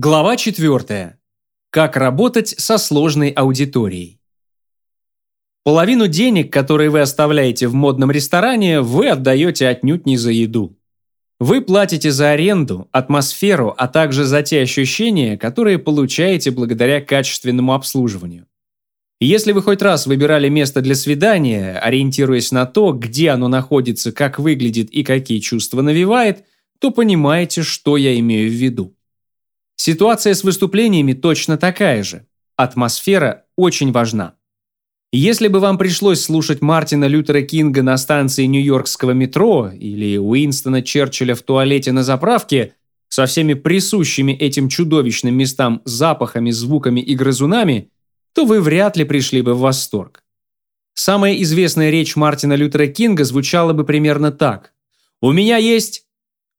Глава 4. Как работать со сложной аудиторией. Половину денег, которые вы оставляете в модном ресторане, вы отдаете отнюдь не за еду. Вы платите за аренду, атмосферу, а также за те ощущения, которые получаете благодаря качественному обслуживанию. Если вы хоть раз выбирали место для свидания, ориентируясь на то, где оно находится, как выглядит и какие чувства навевает, то понимаете, что я имею в виду. Ситуация с выступлениями точно такая же. Атмосфера очень важна. Если бы вам пришлось слушать Мартина Лютера Кинга на станции Нью-Йоркского метро или Уинстона Черчилля в туалете на заправке со всеми присущими этим чудовищным местам запахами, звуками и грызунами, то вы вряд ли пришли бы в восторг. Самая известная речь Мартина Лютера Кинга звучала бы примерно так. «У меня есть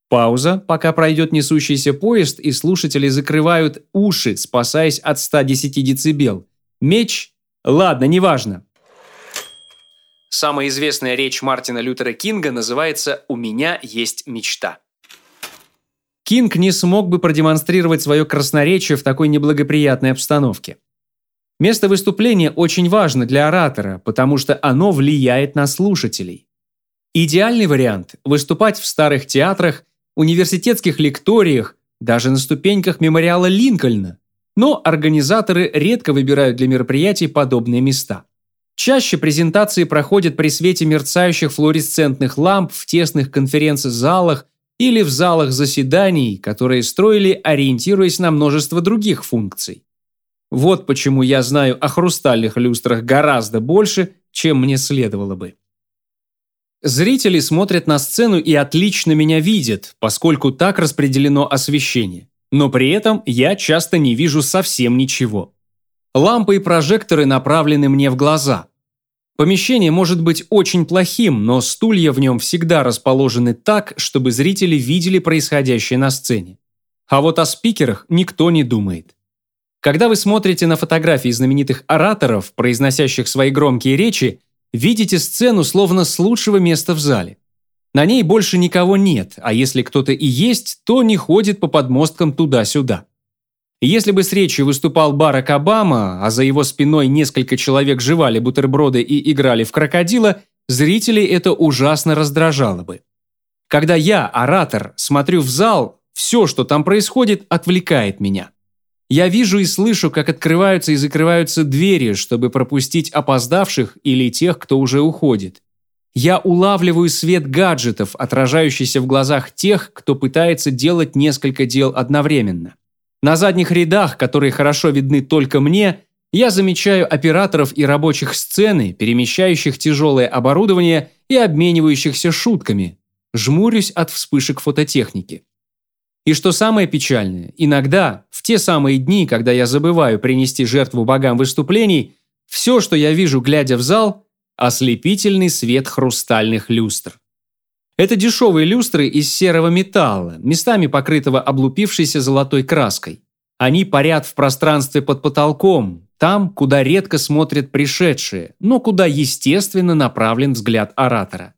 Пауза, пока пройдет несущийся поезд, и слушатели закрывают уши, спасаясь от 110 дБ. Меч? Ладно, неважно. Самая известная речь Мартина Лютера Кинга называется «У меня есть мечта». Кинг не смог бы продемонстрировать свое красноречие в такой неблагоприятной обстановке. Место выступления очень важно для оратора, потому что оно влияет на слушателей. Идеальный вариант – выступать в старых театрах университетских лекториях, даже на ступеньках мемориала Линкольна. Но организаторы редко выбирают для мероприятий подобные места. Чаще презентации проходят при свете мерцающих флуоресцентных ламп в тесных конференц-залах или в залах заседаний, которые строили, ориентируясь на множество других функций. Вот почему я знаю о хрустальных люстрах гораздо больше, чем мне следовало бы. Зрители смотрят на сцену и отлично меня видят, поскольку так распределено освещение. Но при этом я часто не вижу совсем ничего. Лампы и прожекторы направлены мне в глаза. Помещение может быть очень плохим, но стулья в нем всегда расположены так, чтобы зрители видели происходящее на сцене. А вот о спикерах никто не думает. Когда вы смотрите на фотографии знаменитых ораторов, произносящих свои громкие речи, видите сцену словно с лучшего места в зале. На ней больше никого нет, а если кто-то и есть, то не ходит по подмосткам туда-сюда. Если бы с речью выступал Барак Обама, а за его спиной несколько человек жевали бутерброды и играли в крокодила, зрителей это ужасно раздражало бы. Когда я, оратор, смотрю в зал, все, что там происходит, отвлекает меня. Я вижу и слышу, как открываются и закрываются двери, чтобы пропустить опоздавших или тех, кто уже уходит. Я улавливаю свет гаджетов, отражающийся в глазах тех, кто пытается делать несколько дел одновременно. На задних рядах, которые хорошо видны только мне, я замечаю операторов и рабочих сцены, перемещающих тяжелое оборудование и обменивающихся шутками. Жмурюсь от вспышек фототехники. И что самое печальное, иногда, в те самые дни, когда я забываю принести жертву богам выступлений, все, что я вижу, глядя в зал, ослепительный свет хрустальных люстр. Это дешевые люстры из серого металла, местами покрытого облупившейся золотой краской. Они парят в пространстве под потолком, там, куда редко смотрят пришедшие, но куда естественно направлен взгляд оратора.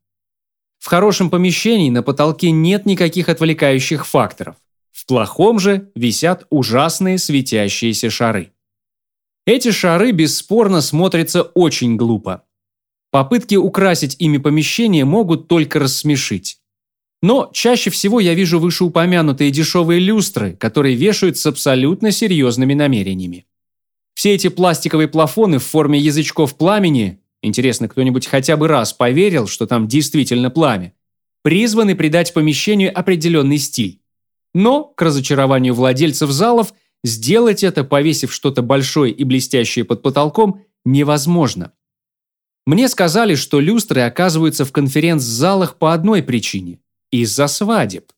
В хорошем помещении на потолке нет никаких отвлекающих факторов. В плохом же висят ужасные светящиеся шары. Эти шары бесспорно смотрятся очень глупо. Попытки украсить ими помещение могут только рассмешить. Но чаще всего я вижу вышеупомянутые дешевые люстры, которые вешают с абсолютно серьезными намерениями. Все эти пластиковые плафоны в форме язычков пламени Интересно, кто-нибудь хотя бы раз поверил, что там действительно пламя? Призваны придать помещению определенный стиль. Но, к разочарованию владельцев залов, сделать это, повесив что-то большое и блестящее под потолком, невозможно. Мне сказали, что люстры оказываются в конференц-залах по одной причине – из-за свадеб.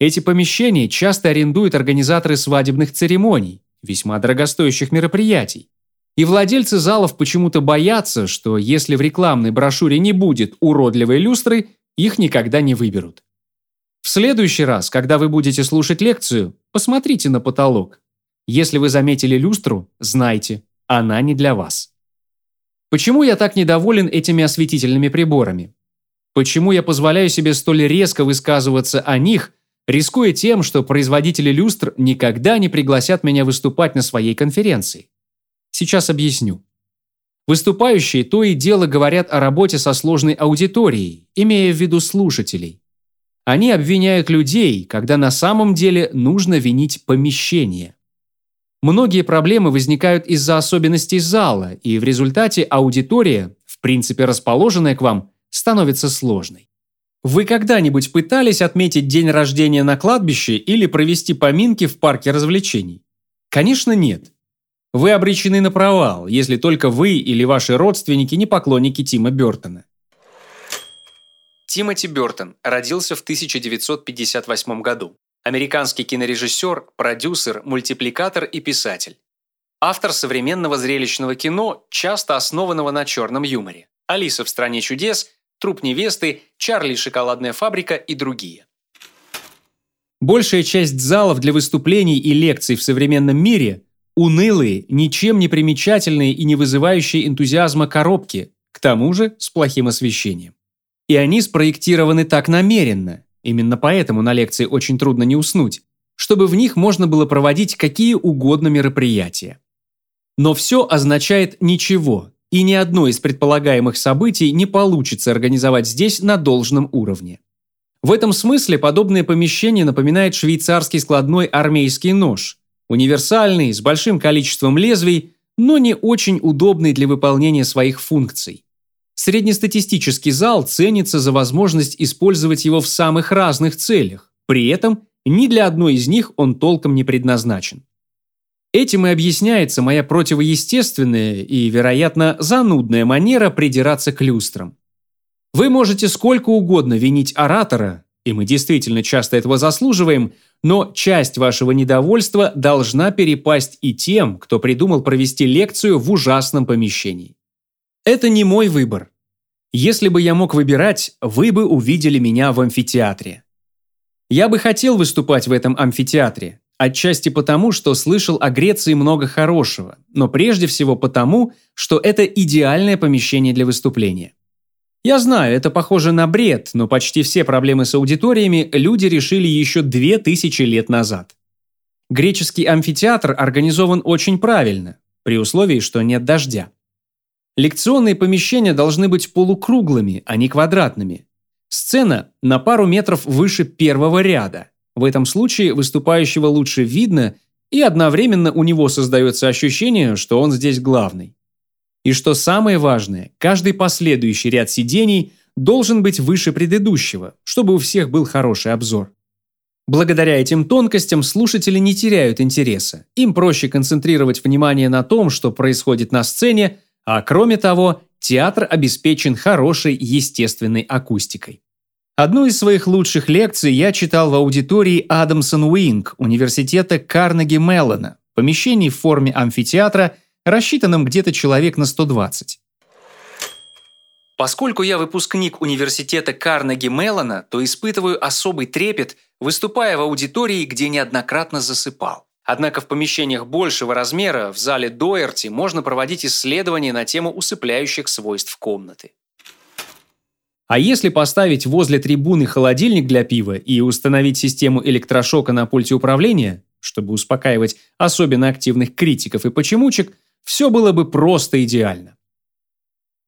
Эти помещения часто арендуют организаторы свадебных церемоний, весьма дорогостоящих мероприятий. И владельцы залов почему-то боятся, что если в рекламной брошюре не будет уродливой люстры, их никогда не выберут. В следующий раз, когда вы будете слушать лекцию, посмотрите на потолок. Если вы заметили люстру, знайте, она не для вас. Почему я так недоволен этими осветительными приборами? Почему я позволяю себе столь резко высказываться о них, рискуя тем, что производители люстр никогда не пригласят меня выступать на своей конференции. Сейчас объясню. Выступающие то и дело говорят о работе со сложной аудиторией, имея в виду слушателей. Они обвиняют людей, когда на самом деле нужно винить помещение. Многие проблемы возникают из-за особенностей зала, и в результате аудитория, в принципе расположенная к вам, становится сложной. Вы когда-нибудь пытались отметить день рождения на кладбище или провести поминки в парке развлечений? Конечно, нет. Вы обречены на провал, если только вы или ваши родственники не поклонники Тима Бертона. Тимоти Бертон родился в 1958 году. Американский кинорежиссер, продюсер, мультипликатор и писатель. Автор современного зрелищного кино, часто основанного на черном юморе. «Алиса в стране чудес», «Труп невесты», «Чарли шоколадная фабрика» и другие. Большая часть залов для выступлений и лекций в современном мире Унылые, ничем не примечательные и не вызывающие энтузиазма коробки, к тому же с плохим освещением. И они спроектированы так намеренно, именно поэтому на лекции очень трудно не уснуть, чтобы в них можно было проводить какие угодно мероприятия. Но все означает ничего, и ни одно из предполагаемых событий не получится организовать здесь на должном уровне. В этом смысле подобное помещение напоминает швейцарский складной армейский нож – Универсальный, с большим количеством лезвий, но не очень удобный для выполнения своих функций. Среднестатистический зал ценится за возможность использовать его в самых разных целях, при этом ни для одной из них он толком не предназначен. Этим и объясняется моя противоестественная и, вероятно, занудная манера придираться к люстрам. Вы можете сколько угодно винить оратора, и мы действительно часто этого заслуживаем, но часть вашего недовольства должна перепасть и тем, кто придумал провести лекцию в ужасном помещении. Это не мой выбор. Если бы я мог выбирать, вы бы увидели меня в амфитеатре. Я бы хотел выступать в этом амфитеатре, отчасти потому, что слышал о Греции много хорошего, но прежде всего потому, что это идеальное помещение для выступления. Я знаю, это похоже на бред, но почти все проблемы с аудиториями люди решили еще две тысячи лет назад. Греческий амфитеатр организован очень правильно, при условии, что нет дождя. Лекционные помещения должны быть полукруглыми, а не квадратными. Сцена на пару метров выше первого ряда. В этом случае выступающего лучше видно, и одновременно у него создается ощущение, что он здесь главный. И что самое важное, каждый последующий ряд сидений должен быть выше предыдущего, чтобы у всех был хороший обзор. Благодаря этим тонкостям слушатели не теряют интереса. Им проще концентрировать внимание на том, что происходит на сцене, а кроме того, театр обеспечен хорошей естественной акустикой. Одну из своих лучших лекций я читал в аудитории Адамсон Уинг университета Карнеги Меллона, помещении в форме амфитеатра – рассчитанным где-то человек на 120. Поскольку я выпускник университета Карнеги Меллона, то испытываю особый трепет, выступая в аудитории, где неоднократно засыпал. Однако в помещениях большего размера, в зале Доерти, можно проводить исследования на тему усыпляющих свойств комнаты. А если поставить возле трибуны холодильник для пива и установить систему электрошока на пульте управления, чтобы успокаивать особенно активных критиков и почемучек, все было бы просто идеально.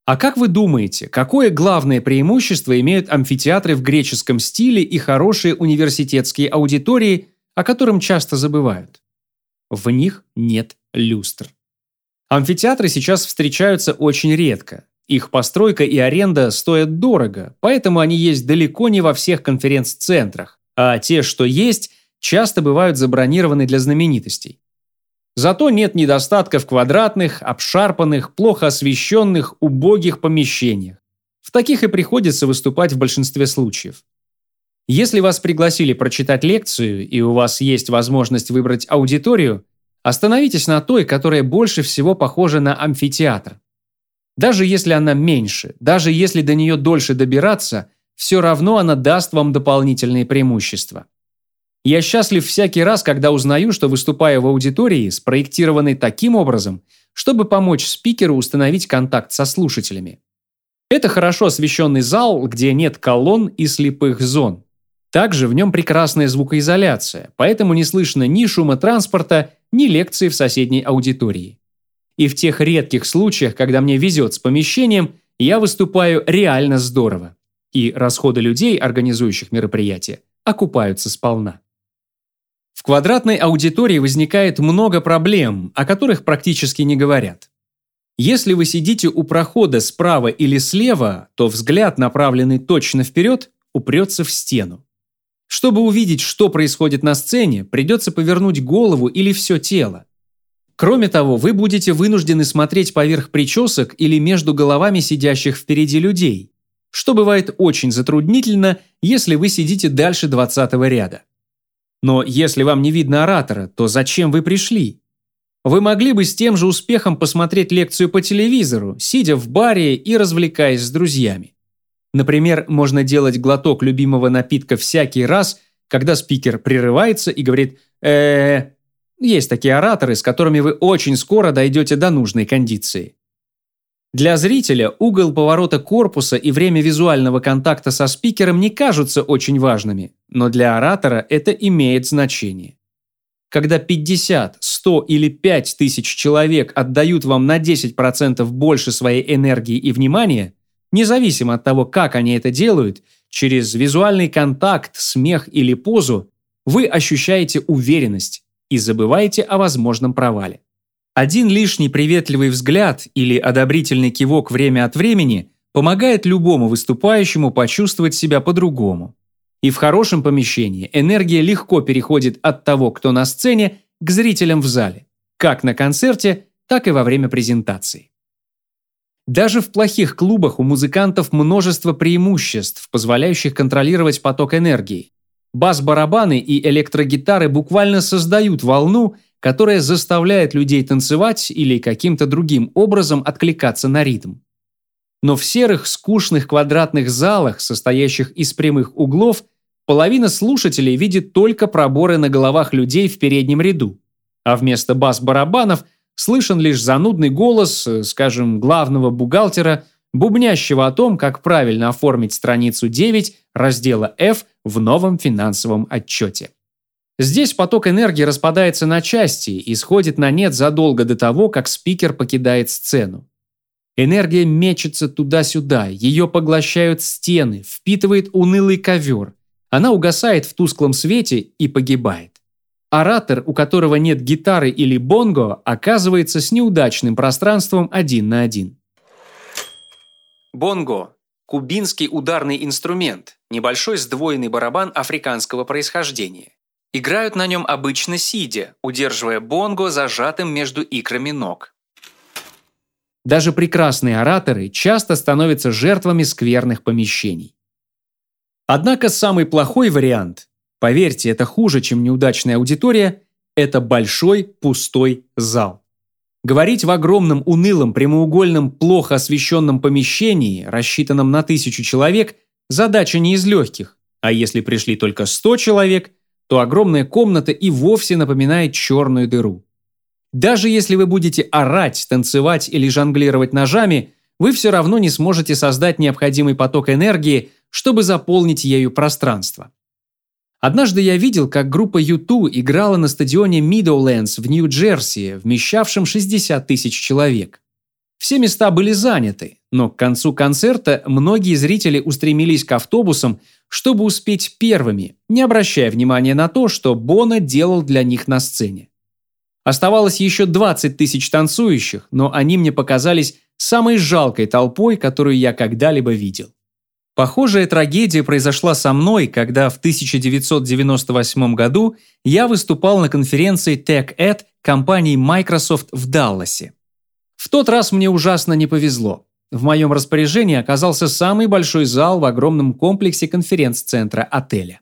А как вы думаете, какое главное преимущество имеют амфитеатры в греческом стиле и хорошие университетские аудитории, о котором часто забывают? В них нет люстр. Амфитеатры сейчас встречаются очень редко. Их постройка и аренда стоят дорого, поэтому они есть далеко не во всех конференц-центрах, а те, что есть, часто бывают забронированы для знаменитостей. Зато нет недостатка в квадратных, обшарпанных, плохо освещенных, убогих помещениях. В таких и приходится выступать в большинстве случаев. Если вас пригласили прочитать лекцию и у вас есть возможность выбрать аудиторию, остановитесь на той, которая больше всего похожа на амфитеатр. Даже если она меньше, даже если до нее дольше добираться, все равно она даст вам дополнительные преимущества. Я счастлив всякий раз, когда узнаю, что выступаю в аудитории, спроектированной таким образом, чтобы помочь спикеру установить контакт со слушателями. Это хорошо освещенный зал, где нет колонн и слепых зон. Также в нем прекрасная звукоизоляция, поэтому не слышно ни шума транспорта, ни лекции в соседней аудитории. И в тех редких случаях, когда мне везет с помещением, я выступаю реально здорово. И расходы людей, организующих мероприятие, окупаются сполна. В квадратной аудитории возникает много проблем, о которых практически не говорят. Если вы сидите у прохода справа или слева, то взгляд, направленный точно вперед, упрется в стену. Чтобы увидеть, что происходит на сцене, придется повернуть голову или все тело. Кроме того, вы будете вынуждены смотреть поверх причесок или между головами сидящих впереди людей, что бывает очень затруднительно, если вы сидите дальше 20 ряда. Но если вам не видно оратора, то зачем вы пришли? Вы могли бы с тем же успехом посмотреть лекцию по телевизору, сидя в баре и развлекаясь с друзьями. Например, можно делать глоток любимого напитка всякий раз, когда спикер прерывается и говорит э, Есть такие ораторы, с которыми вы очень скоро дойдете до нужной кондиции. Для зрителя угол поворота корпуса и время визуального контакта со спикером не кажутся очень важными, но для оратора это имеет значение. Когда 50, 100 или 5 тысяч человек отдают вам на 10% больше своей энергии и внимания, независимо от того, как они это делают, через визуальный контакт, смех или позу, вы ощущаете уверенность и забываете о возможном провале. Один лишний приветливый взгляд или одобрительный кивок время от времени помогает любому выступающему почувствовать себя по-другому. И в хорошем помещении энергия легко переходит от того, кто на сцене, к зрителям в зале, как на концерте, так и во время презентации. Даже в плохих клубах у музыкантов множество преимуществ, позволяющих контролировать поток энергии. Бас-барабаны и электрогитары буквально создают волну, которая заставляет людей танцевать или каким-то другим образом откликаться на ритм. Но в серых, скучных квадратных залах, состоящих из прямых углов, половина слушателей видит только проборы на головах людей в переднем ряду, а вместо бас-барабанов слышен лишь занудный голос, скажем, главного бухгалтера, бубнящего о том, как правильно оформить страницу 9 раздела F в новом финансовом отчете. Здесь поток энергии распадается на части и сходит на нет задолго до того, как спикер покидает сцену. Энергия мечется туда-сюда, ее поглощают стены, впитывает унылый ковер. Она угасает в тусклом свете и погибает. Оратор, у которого нет гитары или бонго, оказывается с неудачным пространством один на один. Бонго – кубинский ударный инструмент, небольшой сдвоенный барабан африканского происхождения. Играют на нем обычно сидя, удерживая бонго зажатым между икрами ног. Даже прекрасные ораторы часто становятся жертвами скверных помещений. Однако самый плохой вариант, поверьте, это хуже, чем неудачная аудитория, это большой пустой зал. Говорить в огромном унылом прямоугольном плохо освещенном помещении, рассчитанном на тысячу человек, задача не из легких, а если пришли только 100 человек, то огромная комната и вовсе напоминает черную дыру. Даже если вы будете орать, танцевать или жонглировать ножами, вы все равно не сможете создать необходимый поток энергии, чтобы заполнить ею пространство. Однажды я видел, как группа U2 играла на стадионе Meadowlands в Нью-Джерси, вмещавшем 60 тысяч человек. Все места были заняты, но к концу концерта многие зрители устремились к автобусам, чтобы успеть первыми, не обращая внимания на то, что Бона делал для них на сцене. Оставалось еще 20 тысяч танцующих, но они мне показались самой жалкой толпой, которую я когда-либо видел. Похожая трагедия произошла со мной, когда в 1998 году я выступал на конференции TechEd компании Microsoft в Далласе. В тот раз мне ужасно не повезло. В моем распоряжении оказался самый большой зал в огромном комплексе конференц-центра отеля.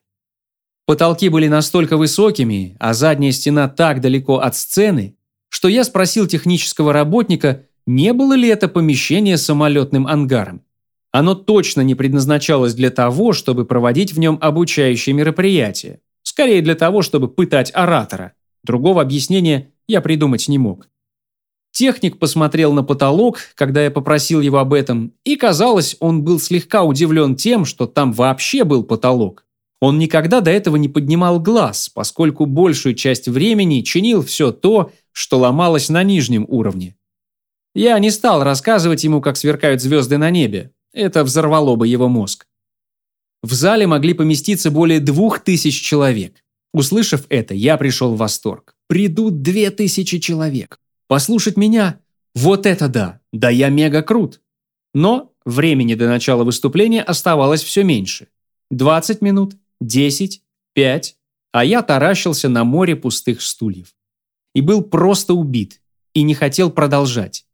Потолки были настолько высокими, а задняя стена так далеко от сцены, что я спросил технического работника, не было ли это помещение самолетным ангаром. Оно точно не предназначалось для того, чтобы проводить в нем обучающие мероприятия. Скорее для того, чтобы пытать оратора. Другого объяснения я придумать не мог. Техник посмотрел на потолок, когда я попросил его об этом, и, казалось, он был слегка удивлен тем, что там вообще был потолок. Он никогда до этого не поднимал глаз, поскольку большую часть времени чинил все то, что ломалось на нижнем уровне. Я не стал рассказывать ему, как сверкают звезды на небе. Это взорвало бы его мозг. В зале могли поместиться более двух тысяч человек. Услышав это, я пришел в восторг. Придут две тысячи человек. Послушать меня? Вот это да! Да я мега крут! Но времени до начала выступления оставалось все меньше. 20 минут, 10, 5, а я таращился на море пустых стульев. И был просто убит, и не хотел продолжать.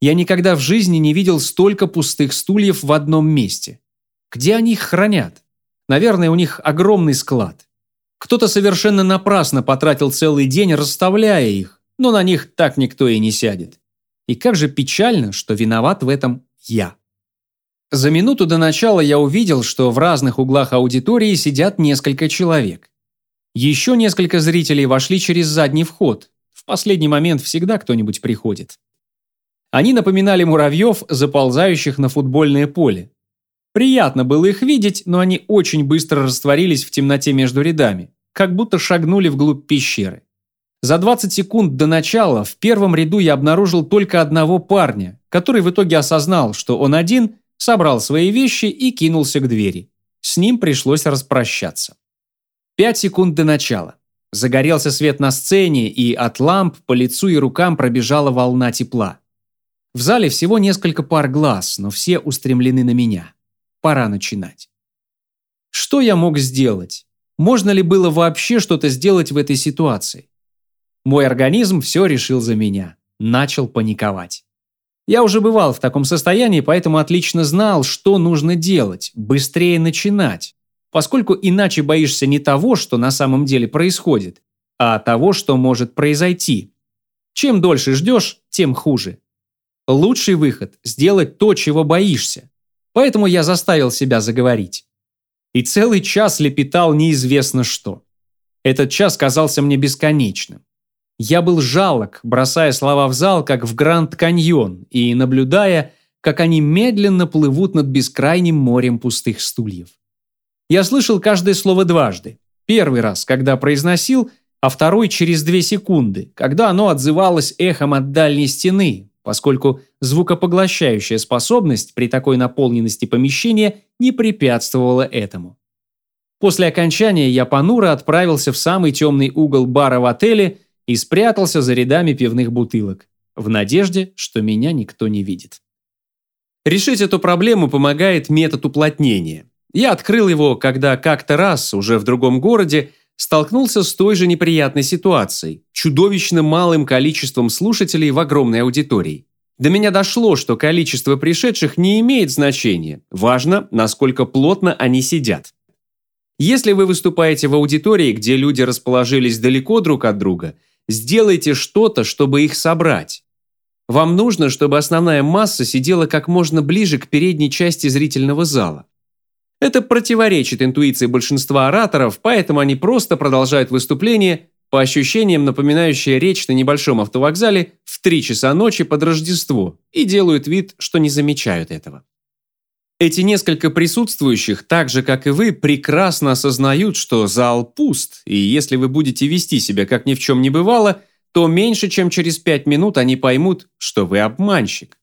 Я никогда в жизни не видел столько пустых стульев в одном месте. Где они их хранят? Наверное, у них огромный склад. Кто-то совершенно напрасно потратил целый день, расставляя их, но на них так никто и не сядет. И как же печально, что виноват в этом я. За минуту до начала я увидел, что в разных углах аудитории сидят несколько человек. Еще несколько зрителей вошли через задний вход. В последний момент всегда кто-нибудь приходит. Они напоминали муравьев, заползающих на футбольное поле. Приятно было их видеть, но они очень быстро растворились в темноте между рядами, как будто шагнули вглубь пещеры. За 20 секунд до начала в первом ряду я обнаружил только одного парня, который в итоге осознал, что он один, собрал свои вещи и кинулся к двери. С ним пришлось распрощаться. Пять секунд до начала. Загорелся свет на сцене, и от ламп по лицу и рукам пробежала волна тепла. В зале всего несколько пар глаз, но все устремлены на меня. Пора начинать. Что я мог сделать? Можно ли было вообще что-то сделать в этой ситуации? Мой организм все решил за меня. Начал паниковать. Я уже бывал в таком состоянии, поэтому отлично знал, что нужно делать, быстрее начинать, поскольку иначе боишься не того, что на самом деле происходит, а того, что может произойти. Чем дольше ждешь, тем хуже. Лучший выход – сделать то, чего боишься. Поэтому я заставил себя заговорить. И целый час лепетал неизвестно что. Этот час казался мне бесконечным. Я был жалок, бросая слова в зал, как в Гранд-Каньон, и наблюдая, как они медленно плывут над бескрайним морем пустых стульев. Я слышал каждое слово дважды. Первый раз, когда произносил, а второй через две секунды, когда оно отзывалось эхом от дальней стены, поскольку звукопоглощающая способность при такой наполненности помещения не препятствовала этому. После окончания я понуро отправился в самый темный угол бара в отеле и спрятался за рядами пивных бутылок, в надежде, что меня никто не видит. Решить эту проблему помогает метод уплотнения. Я открыл его, когда как-то раз, уже в другом городе, столкнулся с той же неприятной ситуацией, чудовищно малым количеством слушателей в огромной аудитории. До меня дошло, что количество пришедших не имеет значения, важно, насколько плотно они сидят. Если вы выступаете в аудитории, где люди расположились далеко друг от друга – Сделайте что-то, чтобы их собрать. Вам нужно, чтобы основная масса сидела как можно ближе к передней части зрительного зала. Это противоречит интуиции большинства ораторов, поэтому они просто продолжают выступление, по ощущениям напоминающее речь на небольшом автовокзале в 3 часа ночи под Рождество, и делают вид, что не замечают этого. Эти несколько присутствующих, так же как и вы, прекрасно осознают, что зал пуст, и если вы будете вести себя как ни в чем не бывало, то меньше чем через пять минут они поймут, что вы обманщик.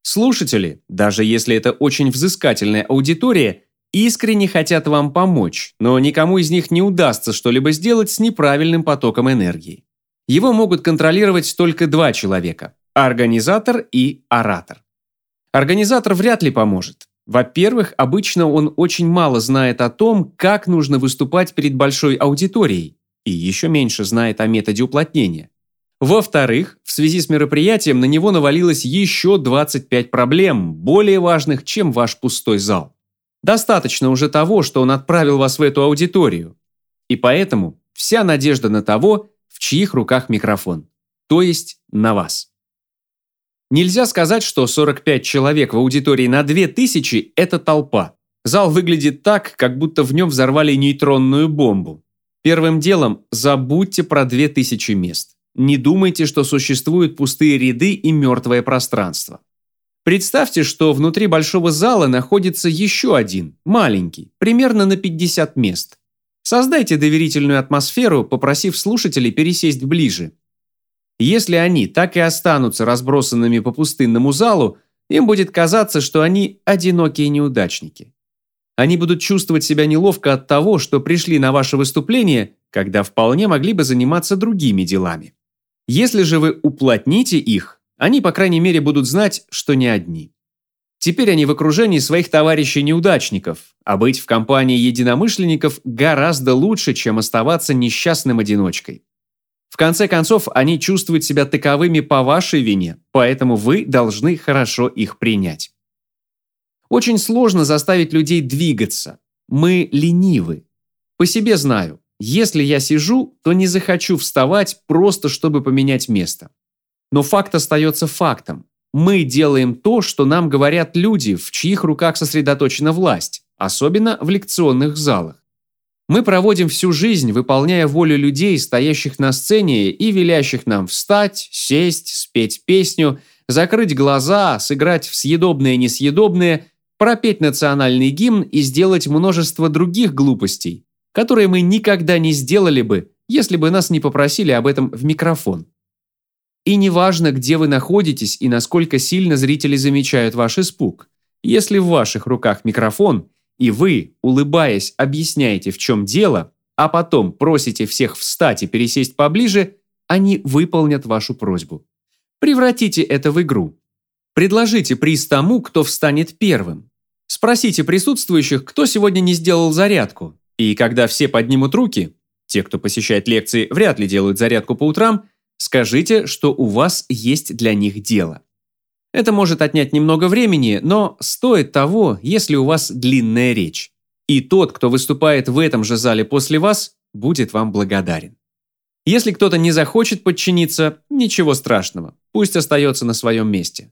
Слушатели, даже если это очень взыскательная аудитория, искренне хотят вам помочь, но никому из них не удастся что-либо сделать с неправильным потоком энергии. Его могут контролировать только два человека – организатор и оратор. Организатор вряд ли поможет. Во-первых, обычно он очень мало знает о том, как нужно выступать перед большой аудиторией, и еще меньше знает о методе уплотнения. Во-вторых, в связи с мероприятием на него навалилось еще 25 проблем, более важных, чем ваш пустой зал. Достаточно уже того, что он отправил вас в эту аудиторию. И поэтому вся надежда на того, в чьих руках микрофон, то есть на вас. Нельзя сказать, что 45 человек в аудитории на 2000 – это толпа. Зал выглядит так, как будто в нем взорвали нейтронную бомбу. Первым делом забудьте про 2000 мест. Не думайте, что существуют пустые ряды и мертвое пространство. Представьте, что внутри большого зала находится еще один, маленький, примерно на 50 мест. Создайте доверительную атмосферу, попросив слушателей пересесть ближе. Если они так и останутся разбросанными по пустынному залу, им будет казаться, что они одинокие неудачники. Они будут чувствовать себя неловко от того, что пришли на ваше выступление, когда вполне могли бы заниматься другими делами. Если же вы уплотните их, они, по крайней мере, будут знать, что не одни. Теперь они в окружении своих товарищей-неудачников, а быть в компании единомышленников гораздо лучше, чем оставаться несчастным одиночкой. В конце концов, они чувствуют себя таковыми по вашей вине, поэтому вы должны хорошо их принять. Очень сложно заставить людей двигаться. Мы ленивы. По себе знаю, если я сижу, то не захочу вставать просто чтобы поменять место. Но факт остается фактом. Мы делаем то, что нам говорят люди, в чьих руках сосредоточена власть, особенно в лекционных залах. Мы проводим всю жизнь, выполняя волю людей, стоящих на сцене и велящих нам встать, сесть, спеть песню, закрыть глаза, сыграть в съедобное и несъедобное, пропеть национальный гимн и сделать множество других глупостей, которые мы никогда не сделали бы, если бы нас не попросили об этом в микрофон. И неважно, где вы находитесь и насколько сильно зрители замечают ваш испуг, если в ваших руках микрофон – и вы, улыбаясь, объясняете, в чем дело, а потом просите всех встать и пересесть поближе, они выполнят вашу просьбу. Превратите это в игру. Предложите приз тому, кто встанет первым. Спросите присутствующих, кто сегодня не сделал зарядку. И когда все поднимут руки, те, кто посещает лекции, вряд ли делают зарядку по утрам, скажите, что у вас есть для них дело. Это может отнять немного времени, но стоит того, если у вас длинная речь. И тот, кто выступает в этом же зале после вас, будет вам благодарен. Если кто-то не захочет подчиниться, ничего страшного, пусть остается на своем месте.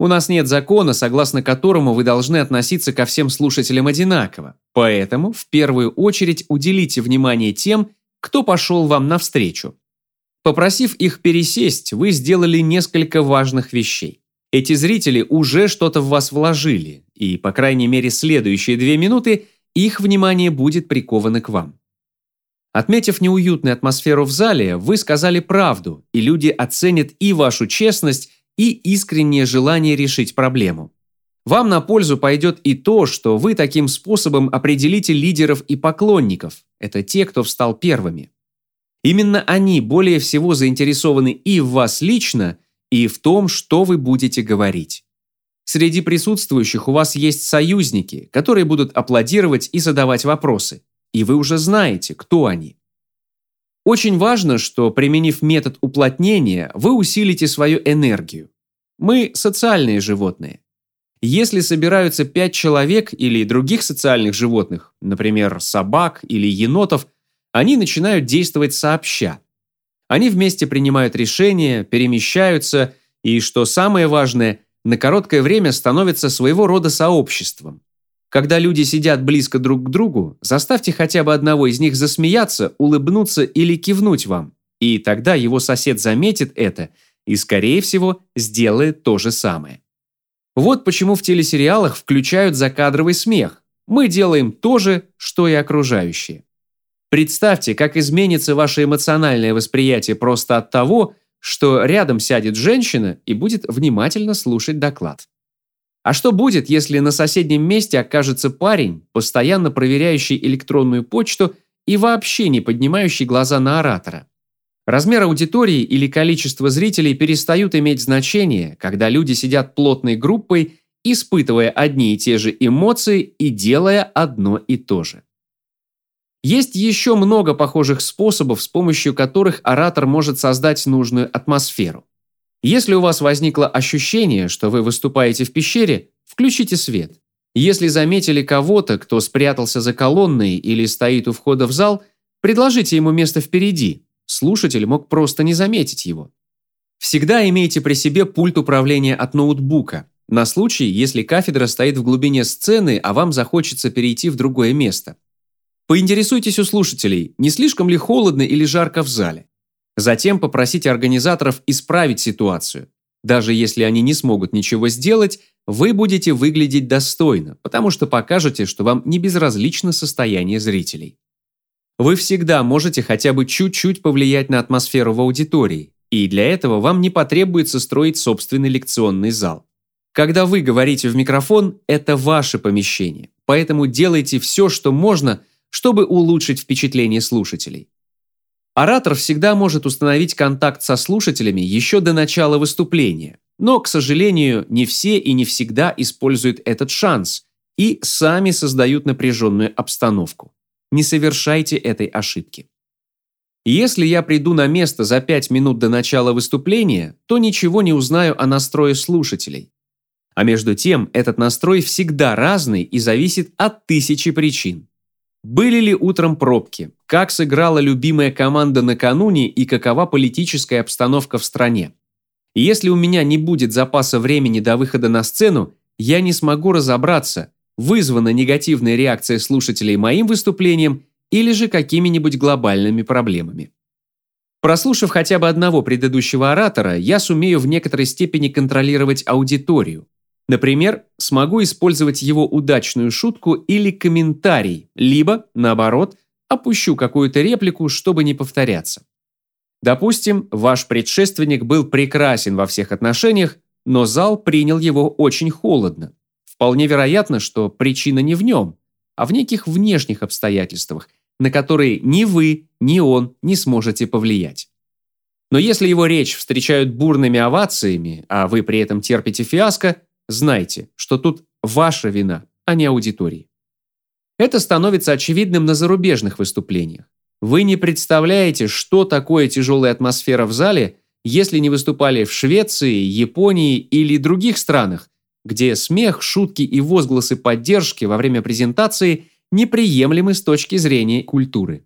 У нас нет закона, согласно которому вы должны относиться ко всем слушателям одинаково, поэтому в первую очередь уделите внимание тем, кто пошел вам навстречу. Попросив их пересесть, вы сделали несколько важных вещей. Эти зрители уже что-то в вас вложили, и, по крайней мере, следующие две минуты их внимание будет приковано к вам. Отметив неуютную атмосферу в зале, вы сказали правду, и люди оценят и вашу честность, и искреннее желание решить проблему. Вам на пользу пойдет и то, что вы таким способом определите лидеров и поклонников. Это те, кто встал первыми. Именно они более всего заинтересованы и в вас лично, и в том, что вы будете говорить. Среди присутствующих у вас есть союзники, которые будут аплодировать и задавать вопросы, и вы уже знаете, кто они. Очень важно, что, применив метод уплотнения, вы усилите свою энергию. Мы социальные животные. Если собираются пять человек или других социальных животных, например, собак или енотов, они начинают действовать сообща. Они вместе принимают решения, перемещаются и, что самое важное, на короткое время становятся своего рода сообществом. Когда люди сидят близко друг к другу, заставьте хотя бы одного из них засмеяться, улыбнуться или кивнуть вам, и тогда его сосед заметит это и, скорее всего, сделает то же самое. Вот почему в телесериалах включают закадровый смех. Мы делаем то же, что и окружающие. Представьте, как изменится ваше эмоциональное восприятие просто от того, что рядом сядет женщина и будет внимательно слушать доклад. А что будет, если на соседнем месте окажется парень, постоянно проверяющий электронную почту и вообще не поднимающий глаза на оратора? Размер аудитории или количество зрителей перестают иметь значение, когда люди сидят плотной группой, испытывая одни и те же эмоции и делая одно и то же. Есть еще много похожих способов, с помощью которых оратор может создать нужную атмосферу. Если у вас возникло ощущение, что вы выступаете в пещере, включите свет. Если заметили кого-то, кто спрятался за колонной или стоит у входа в зал, предложите ему место впереди. Слушатель мог просто не заметить его. Всегда имейте при себе пульт управления от ноутбука, на случай, если кафедра стоит в глубине сцены, а вам захочется перейти в другое место. Поинтересуйтесь у слушателей, не слишком ли холодно или жарко в зале. Затем попросите организаторов исправить ситуацию. Даже если они не смогут ничего сделать, вы будете выглядеть достойно, потому что покажете, что вам не безразлично состояние зрителей. Вы всегда можете хотя бы чуть-чуть повлиять на атмосферу в аудитории, и для этого вам не потребуется строить собственный лекционный зал. Когда вы говорите в микрофон, это ваше помещение, поэтому делайте все, что можно, чтобы улучшить впечатление слушателей. Оратор всегда может установить контакт со слушателями еще до начала выступления, но, к сожалению, не все и не всегда используют этот шанс и сами создают напряженную обстановку. Не совершайте этой ошибки. Если я приду на место за 5 минут до начала выступления, то ничего не узнаю о настрое слушателей. А между тем, этот настрой всегда разный и зависит от тысячи причин. Были ли утром пробки? Как сыграла любимая команда накануне и какова политическая обстановка в стране? если у меня не будет запаса времени до выхода на сцену, я не смогу разобраться, вызвана негативная реакция слушателей моим выступлением или же какими-нибудь глобальными проблемами. Прослушав хотя бы одного предыдущего оратора, я сумею в некоторой степени контролировать аудиторию. Например, смогу использовать его удачную шутку или комментарий, либо, наоборот, опущу какую-то реплику, чтобы не повторяться. Допустим, ваш предшественник был прекрасен во всех отношениях, но зал принял его очень холодно. Вполне вероятно, что причина не в нем, а в неких внешних обстоятельствах, на которые ни вы, ни он не сможете повлиять. Но если его речь встречают бурными овациями, а вы при этом терпите фиаско, знайте, что тут ваша вина, а не аудитории. Это становится очевидным на зарубежных выступлениях. Вы не представляете, что такое тяжелая атмосфера в зале, если не выступали в Швеции, Японии или других странах, где смех, шутки и возгласы поддержки во время презентации неприемлемы с точки зрения культуры.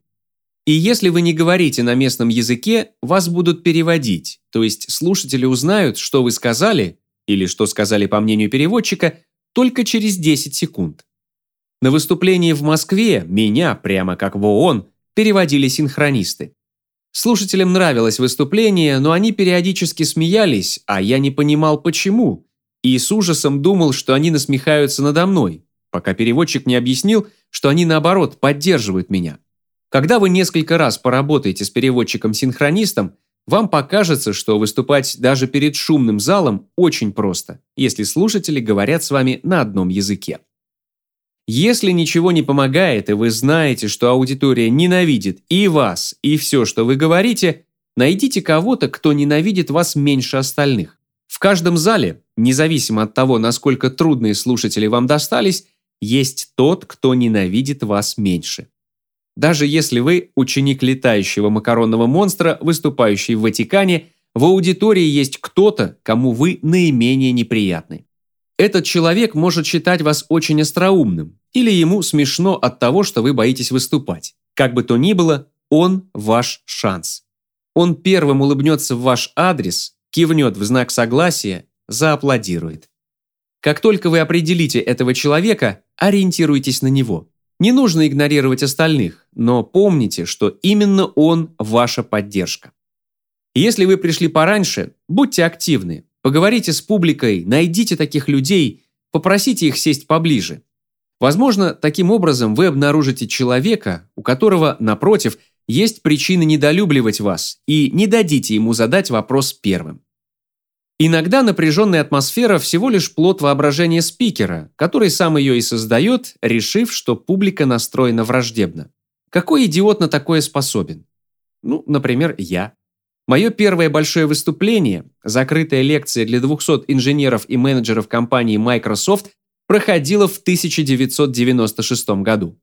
И если вы не говорите на местном языке, вас будут переводить, то есть слушатели узнают, что вы сказали, или что сказали по мнению переводчика, только через 10 секунд. На выступлении в Москве меня, прямо как в ООН, переводили синхронисты. Слушателям нравилось выступление, но они периодически смеялись, а я не понимал почему, и с ужасом думал, что они насмехаются надо мной, пока переводчик не объяснил, что они наоборот поддерживают меня. Когда вы несколько раз поработаете с переводчиком-синхронистом, вам покажется, что выступать даже перед шумным залом очень просто, если слушатели говорят с вами на одном языке. Если ничего не помогает, и вы знаете, что аудитория ненавидит и вас, и все, что вы говорите, найдите кого-то, кто ненавидит вас меньше остальных. В каждом зале, независимо от того, насколько трудные слушатели вам достались, есть тот, кто ненавидит вас меньше. Даже если вы ученик летающего макаронного монстра, выступающий в Ватикане, в аудитории есть кто-то, кому вы наименее неприятны. Этот человек может считать вас очень остроумным, или ему смешно от того, что вы боитесь выступать. Как бы то ни было, он ваш шанс. Он первым улыбнется в ваш адрес, кивнет в знак согласия, зааплодирует. Как только вы определите этого человека, ориентируйтесь на него. Не нужно игнорировать остальных, но помните, что именно он ваша поддержка. Если вы пришли пораньше, будьте активны, Поговорите с публикой, найдите таких людей, попросите их сесть поближе. Возможно, таким образом вы обнаружите человека, у которого, напротив, есть причины недолюбливать вас, и не дадите ему задать вопрос первым. Иногда напряженная атмосфера всего лишь плод воображения спикера, который сам ее и создает, решив, что публика настроена враждебно. Какой идиот на такое способен? Ну, например, я. Мое первое большое выступление, закрытая лекция для 200 инженеров и менеджеров компании Microsoft, проходило в 1996 году.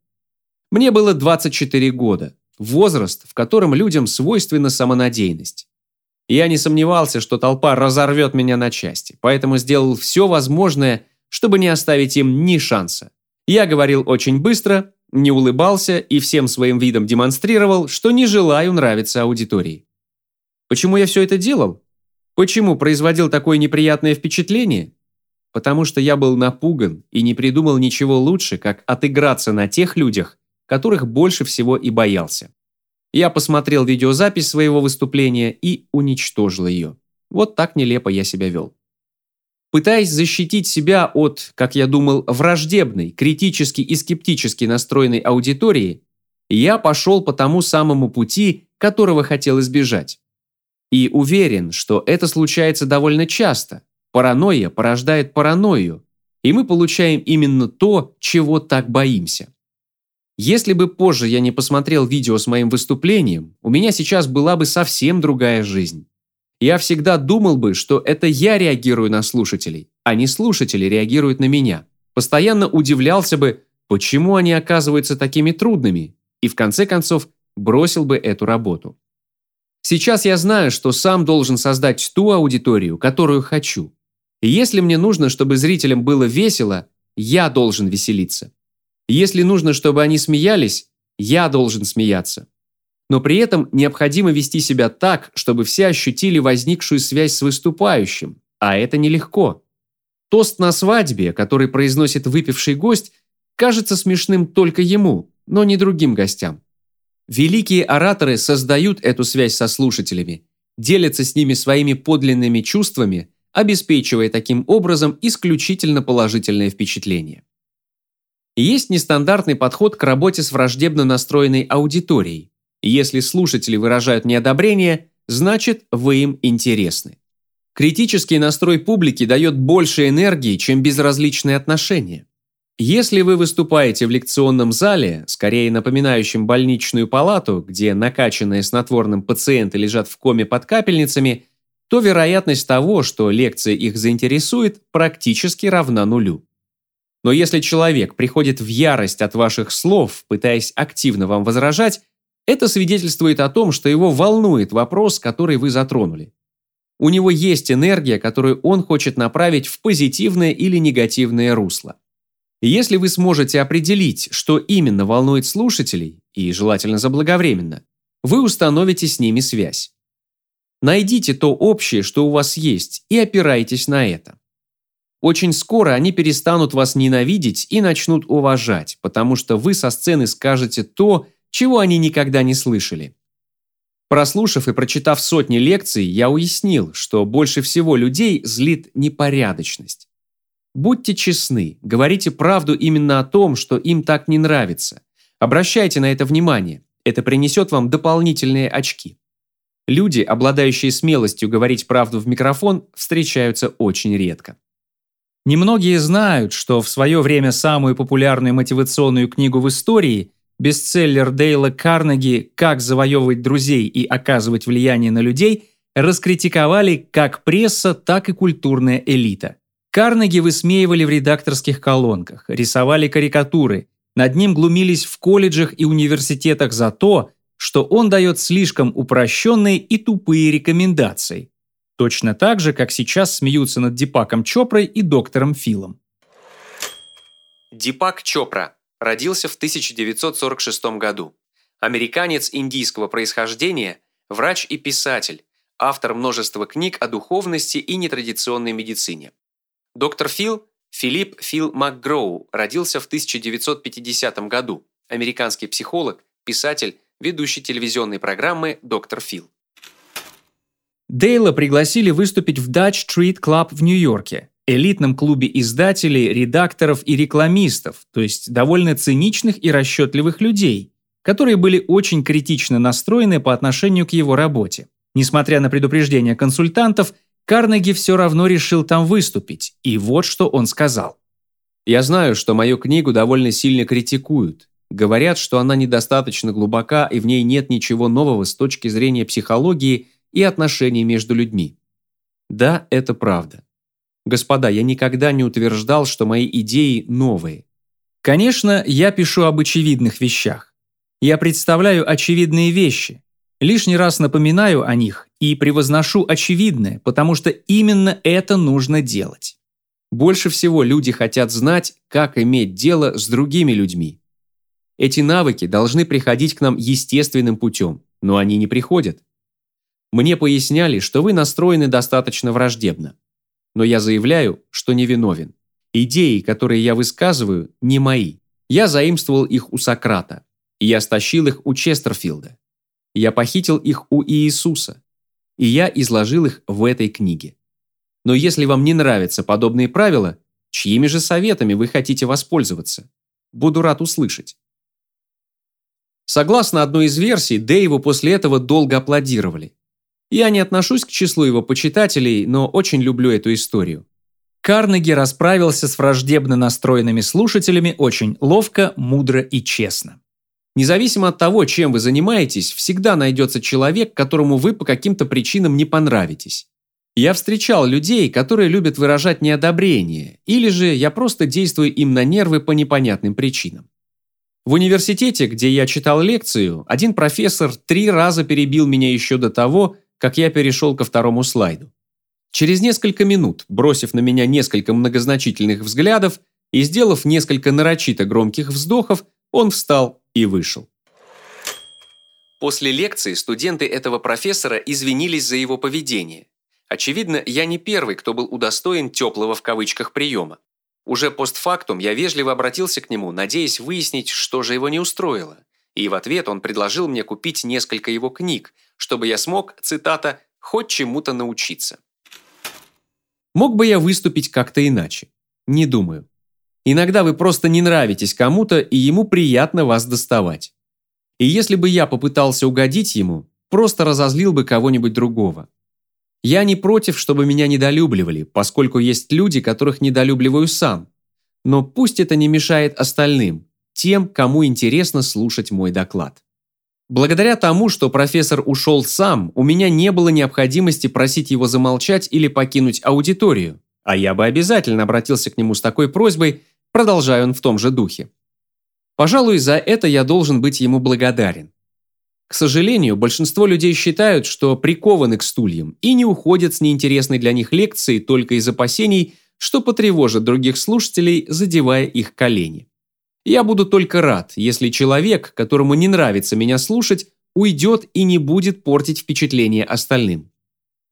Мне было 24 года, возраст, в котором людям свойственна самонадеянность. Я не сомневался, что толпа разорвет меня на части, поэтому сделал все возможное, чтобы не оставить им ни шанса. Я говорил очень быстро, не улыбался и всем своим видом демонстрировал, что не желаю нравиться аудитории. Почему я все это делал? Почему производил такое неприятное впечатление? Потому что я был напуган и не придумал ничего лучше, как отыграться на тех людях, которых больше всего и боялся. Я посмотрел видеозапись своего выступления и уничтожил ее. Вот так нелепо я себя вел. Пытаясь защитить себя от, как я думал, враждебной, критически и скептически настроенной аудитории, я пошел по тому самому пути, которого хотел избежать. И уверен, что это случается довольно часто. Паранойя порождает паранойю, и мы получаем именно то, чего так боимся. Если бы позже я не посмотрел видео с моим выступлением, у меня сейчас была бы совсем другая жизнь. Я всегда думал бы, что это я реагирую на слушателей, а не слушатели реагируют на меня. Постоянно удивлялся бы, почему они оказываются такими трудными, и в конце концов бросил бы эту работу. Сейчас я знаю, что сам должен создать ту аудиторию, которую хочу. И если мне нужно, чтобы зрителям было весело, я должен веселиться. Если нужно, чтобы они смеялись, я должен смеяться. Но при этом необходимо вести себя так, чтобы все ощутили возникшую связь с выступающим, а это нелегко. Тост на свадьбе, который произносит выпивший гость, кажется смешным только ему, но не другим гостям. Великие ораторы создают эту связь со слушателями, делятся с ними своими подлинными чувствами, обеспечивая таким образом исключительно положительное впечатление. Есть нестандартный подход к работе с враждебно настроенной аудиторией. Если слушатели выражают неодобрение, значит вы им интересны. Критический настрой публики дает больше энергии, чем безразличные отношения. Если вы выступаете в лекционном зале, скорее напоминающем больничную палату, где накачанные снотворным пациенты лежат в коме под капельницами, то вероятность того, что лекция их заинтересует, практически равна нулю. Но если человек приходит в ярость от ваших слов, пытаясь активно вам возражать, это свидетельствует о том, что его волнует вопрос, который вы затронули. У него есть энергия, которую он хочет направить в позитивное или негативное русло. Если вы сможете определить, что именно волнует слушателей, и желательно заблаговременно, вы установите с ними связь. Найдите то общее, что у вас есть, и опирайтесь на это. Очень скоро они перестанут вас ненавидеть и начнут уважать, потому что вы со сцены скажете то, чего они никогда не слышали. Прослушав и прочитав сотни лекций, я уяснил, что больше всего людей злит непорядочность. Будьте честны, говорите правду именно о том, что им так не нравится. Обращайте на это внимание, это принесет вам дополнительные очки. Люди, обладающие смелостью говорить правду в микрофон, встречаются очень редко. Немногие знают, что в свое время самую популярную мотивационную книгу в истории, бестселлер Дейла Карнеги «Как завоевывать друзей и оказывать влияние на людей» раскритиковали как пресса, так и культурная элита. Карнеги высмеивали в редакторских колонках, рисовали карикатуры, над ним глумились в колледжах и университетах за то, что он дает слишком упрощенные и тупые рекомендации, Точно так же, как сейчас смеются над Дипаком Чопрой и доктором Филом. Дипак Чопра родился в 1946 году. Американец индийского происхождения, врач и писатель, автор множества книг о духовности и нетрадиционной медицине. Доктор Фил, Филипп Фил МакГроу, родился в 1950 году, американский психолог, писатель, ведущий телевизионной программы «Доктор Фил». Дейла пригласили выступить в Dutch Street Club в Нью-Йорке, элитном клубе издателей, редакторов и рекламистов, то есть довольно циничных и расчетливых людей, которые были очень критично настроены по отношению к его работе. Несмотря на предупреждения консультантов, Карнеги все равно решил там выступить, и вот что он сказал. «Я знаю, что мою книгу довольно сильно критикуют. Говорят, что она недостаточно глубока и в ней нет ничего нового с точки зрения психологии и отношений между людьми. Да, это правда. Господа, я никогда не утверждал, что мои идеи новые. Конечно, я пишу об очевидных вещах. Я представляю очевидные вещи, лишний раз напоминаю о них и превозношу очевидное, потому что именно это нужно делать. Больше всего люди хотят знать, как иметь дело с другими людьми. Эти навыки должны приходить к нам естественным путем, но они не приходят. Мне поясняли, что вы настроены достаточно враждебно. Но я заявляю, что не виновен. Идеи, которые я высказываю, не мои. Я заимствовал их у Сократа. И я стащил их у Честерфилда. Я похитил их у Иисуса. И я изложил их в этой книге. Но если вам не нравятся подобные правила, чьими же советами вы хотите воспользоваться? Буду рад услышать. Согласно одной из версий, Дэйву после этого долго аплодировали. Я не отношусь к числу его почитателей, но очень люблю эту историю. Карнеги расправился с враждебно настроенными слушателями очень ловко, мудро и честно. Независимо от того, чем вы занимаетесь, всегда найдется человек, которому вы по каким-то причинам не понравитесь. Я встречал людей, которые любят выражать неодобрение, или же я просто действую им на нервы по непонятным причинам. В университете, где я читал лекцию, один профессор три раза перебил меня еще до того, как я перешел ко второму слайду. Через несколько минут, бросив на меня несколько многозначительных взглядов и сделав несколько нарочито громких вздохов, он встал и вышел. После лекции студенты этого профессора извинились за его поведение. Очевидно, я не первый, кто был удостоен теплого в кавычках приема. Уже постфактум я вежливо обратился к нему, надеясь выяснить, что же его не устроило. И в ответ он предложил мне купить несколько его книг, чтобы я смог, цитата, «хоть чему-то научиться». Мог бы я выступить как-то иначе? Не думаю. Иногда вы просто не нравитесь кому-то, и ему приятно вас доставать. И если бы я попытался угодить ему, просто разозлил бы кого-нибудь другого. Я не против, чтобы меня недолюбливали, поскольку есть люди, которых недолюбливаю сам. Но пусть это не мешает остальным, тем, кому интересно слушать мой доклад. Благодаря тому, что профессор ушел сам, у меня не было необходимости просить его замолчать или покинуть аудиторию, а я бы обязательно обратился к нему с такой просьбой, продолжая он в том же духе. Пожалуй, за это я должен быть ему благодарен. К сожалению, большинство людей считают, что прикованы к стульям и не уходят с неинтересной для них лекции только из опасений, что потревожит других слушателей, задевая их колени. Я буду только рад, если человек, которому не нравится меня слушать, уйдет и не будет портить впечатление остальным.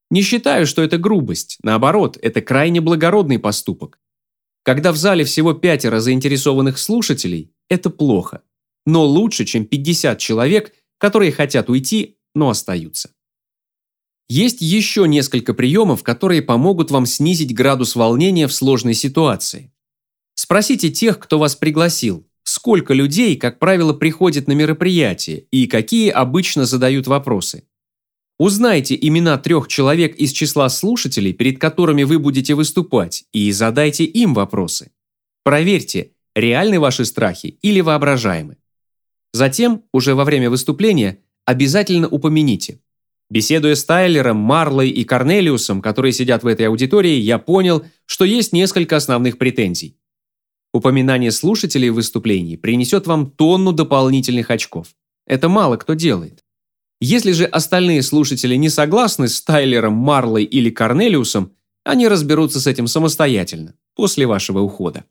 Не считаю, что это грубость, наоборот, это крайне благородный поступок. Когда в зале всего пятеро заинтересованных слушателей, это плохо. Но лучше, чем 50 человек, которые хотят уйти, но остаются. Есть еще несколько приемов, которые помогут вам снизить градус волнения в сложной ситуации. Спросите тех, кто вас пригласил, сколько людей, как правило, приходят на мероприятие и какие обычно задают вопросы. Узнайте имена трех человек из числа слушателей, перед которыми вы будете выступать, и задайте им вопросы. Проверьте, реальны ваши страхи или воображаемы. Затем, уже во время выступления, обязательно упомяните. Беседуя с Тайлером, Марлой и Корнелиусом, которые сидят в этой аудитории, я понял, что есть несколько основных претензий. Упоминание слушателей в выступлении принесет вам тонну дополнительных очков. Это мало кто делает. Если же остальные слушатели не согласны с Тайлером, Марлой или Корнелиусом, они разберутся с этим самостоятельно, после вашего ухода.